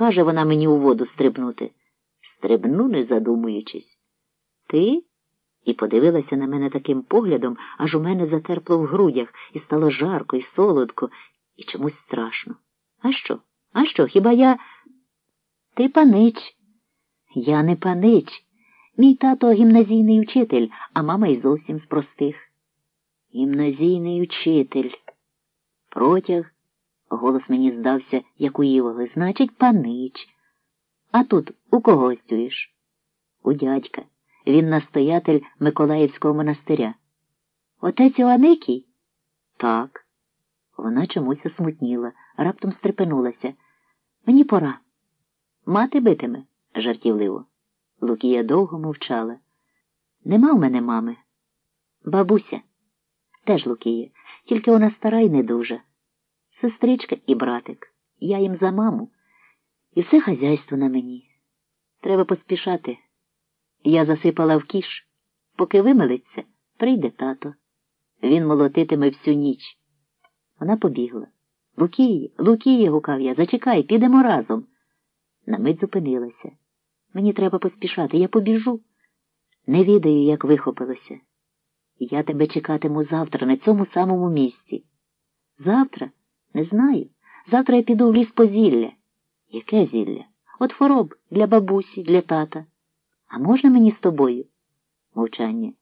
скаже вона мені у воду стрибнути. Стрибну, не задумуючись. Ти? І подивилася на мене таким поглядом, аж у мене затерпло в грудях, і стало жарко і солодко, і чомусь страшно. А що? А що? Хіба я. Ти панич? Я не панич. Мій тато гімназійний учитель, а мама й зовсім з простих. Гімназійний учитель. Протяг. Голос мені здався, як у Іволи. Значить, панич. А тут у кого гостюєш? У дядька. Він настоятель Миколаївського монастиря. Отець Іоанникій? Так. Вона чомусь осмутніла, раптом стрепенулася. Мені пора. Мати битиме, жартівливо. Лукія довго мовчала. Нема в мене мами. Бабуся. Теж Лукія, тільки вона стара й не дуже. Сестричка і братик. Я їм за маму. І все хазяйство на мені. Треба поспішати. Я засипала в кіш. Поки вимилиться, прийде тато. Він молотитиме всю ніч. Вона побігла. Лукії, Лукії, гукав я, зачекай, підемо разом. На мить зупинилася. Мені треба поспішати, я побіжу. Не відаю, як вихопилося. Я тебе чекатиму завтра на цьому самому місці. Завтра? Не знаю. Завтра я піду в ліс по зілля. Яке зілля? От хвороб для бабусі, для тата. А можна мені з тобою? Мовчання.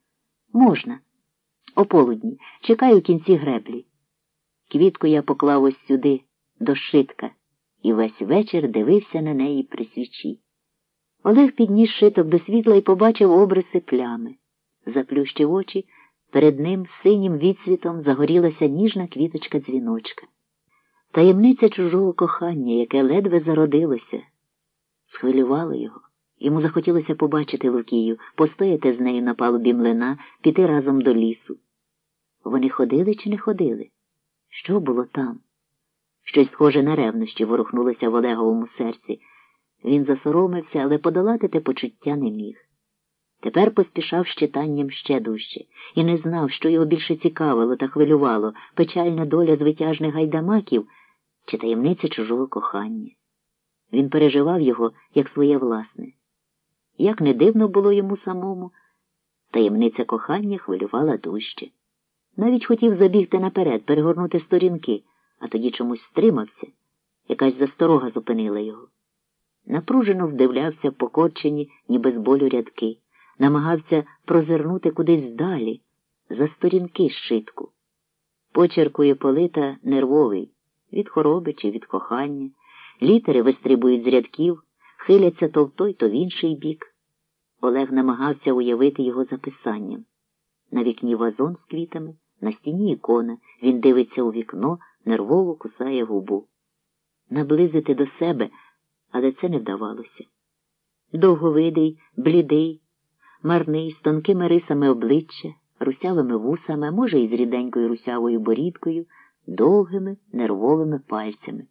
Можна. О полудні. Чекаю кінці греблі. Квітку я поклав ось сюди, до шитка, і весь вечір дивився на неї при свічі. Олег підніс шиток до світла і побачив обриси плями. Заплющив очі, перед ним синім відсвітом загорілася ніжна квіточка дзвіночка. Таємниця чужого кохання, яке ледве зародилося, схвилювало його. Йому захотілося побачити Лукію, постояти з нею на палубі млина, піти разом до лісу. Вони ходили чи не ходили? Що було там? Щось схоже на ревнощі ворухнулося в Олеговому серці. Він засоромився, але подолати те почуття не міг. Тепер поспішав з читанням ще дужче і не знав, що його більше цікавило та хвилювало печальна доля звитяжних гайдамаків чи таємниця чужого кохання. Він переживав його як своє власне. Як не дивно було йому самому, таємниця кохання хвилювала дужче. Навіть хотів забігти наперед, перегорнути сторінки, а тоді чомусь стримався. Якась засторога зупинила його. Напружено вдивлявся в покорчені, ніби з болю рядки, намагався прозирнути кудись далі, за сторінки шитку. Почеркує полита нервовий, від хороби чи від кохання, літери вистрибують з рядків, хиляться то в той, то в інший бік. Олег намагався уявити його записанням. На вікні вазон з квітами, на стіні ікона, він дивиться у вікно, нервово кусає губу. Наблизити до себе, але це не вдавалося. Довговидий, блідий, марний, з тонкими рисами обличчя, русявими вусами, може, і з ріденькою русявою борідкою, довгими нервовими пальцями.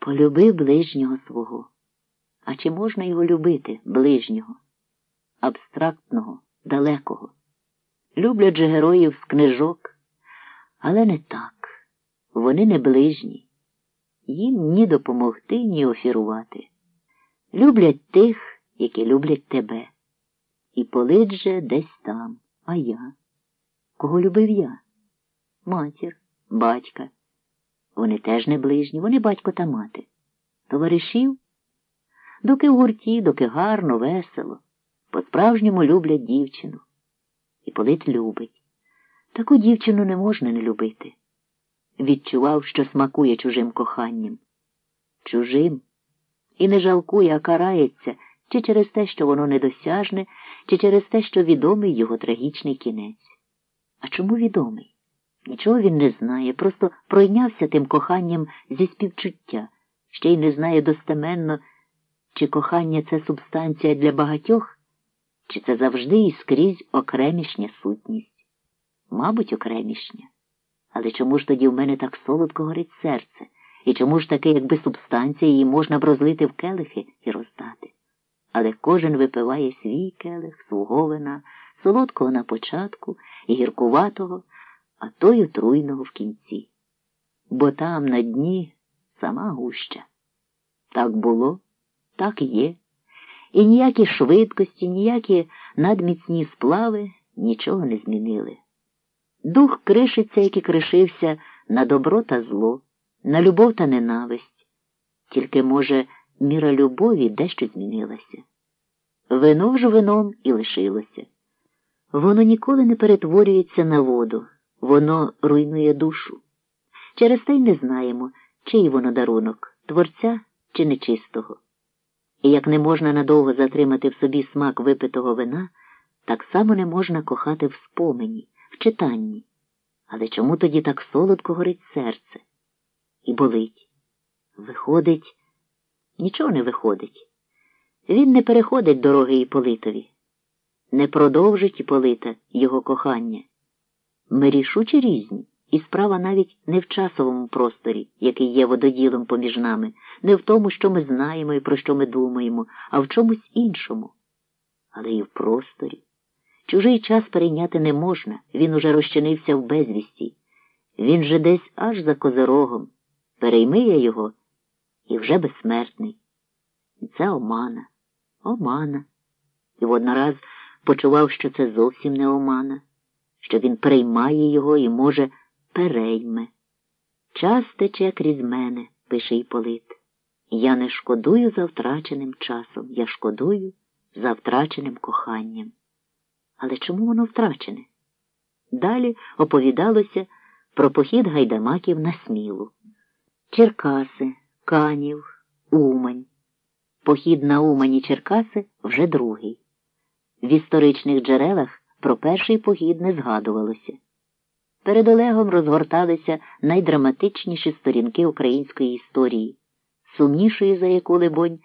Полюби ближнього свого. А чи можна його любити, ближнього, абстрактного, далекого? Люблять же героїв з книжок, але не так. Вони не ближні. Їм ні допомогти, ні офірувати. Люблять тих, які люблять тебе. І полить же десь там, а я. Кого любив я? Матір, батька. Вони теж не ближні, вони батько та мати. Товаришів? Доки в гурті, доки гарно, весело, по-справжньому люблять дівчину. І Полит любить. Таку дівчину не можна не любити. Відчував, що смакує чужим коханням. Чужим. І не жалкує, а карається, чи через те, що воно недосяжне, чи через те, що відомий його трагічний кінець. А чому відомий? Нічого він не знає, просто пройнявся тим коханням зі співчуття, ще й не знає достеменно, чи кохання це субстанція для багатьох, чи це завжди і скрізь окремішня сутність. Мабуть, окремішня. Але чому ж тоді в мене так солодко горить серце? І чому ж таке, якби субстанція її можна б розлити в келихи і роздати? Але кожен випиває свій келих, свого вина, солодкого на початку і гіркуватого, а той отруйного в кінці. Бо там на дні сама гуща. Так було, так є. І ніякі швидкості, ніякі надміцні сплави нічого не змінили. Дух кришиться, як і кришився на добро та зло, на любов та ненависть. Тільки, може, міра любові дещо змінилася. Вино ж вином і лишилося. Воно ніколи не перетворюється на воду, воно руйнує душу. Через те й не знаємо, чий воно дарунок творця чи нечистого. І як не можна надовго затримати в собі смак випитого вина, так само не можна кохати в спомені, в читанні. Але чому тоді так солодко горить серце? І болить. Виходить, нічого не виходить. Він не переходить дороги Іполитові, не продовжить Іполита його кохання. Ми рішучі різні, і справа навіть не в часовому просторі, який є вододілом поміж нами, не в тому, що ми знаємо і про що ми думаємо, а в чомусь іншому. Але і в просторі. Чужий час перейняти не можна, він уже розчинився в безвісті. Він же десь аж за козирогом. Перейми я його і вже безсмертний. Це омана, омана. І воднораз почував, що це зовсім не омана, що він переймає його і, може, перейме. Час тече крізь мене, пише Іполит. Я не шкодую за втраченим часом, я шкодую за втраченим коханням. Але чому воно втрачене? Далі оповідалося про похід гайдамаків на смілу. Черкаси, Канів, Умань. Похід на Умані Черкаси вже другий. В історичних джерелах про перший похід не згадувалося. Перед Олегом розгорталися найдраматичніші сторінки української історії, сумнішої за яку, либонь,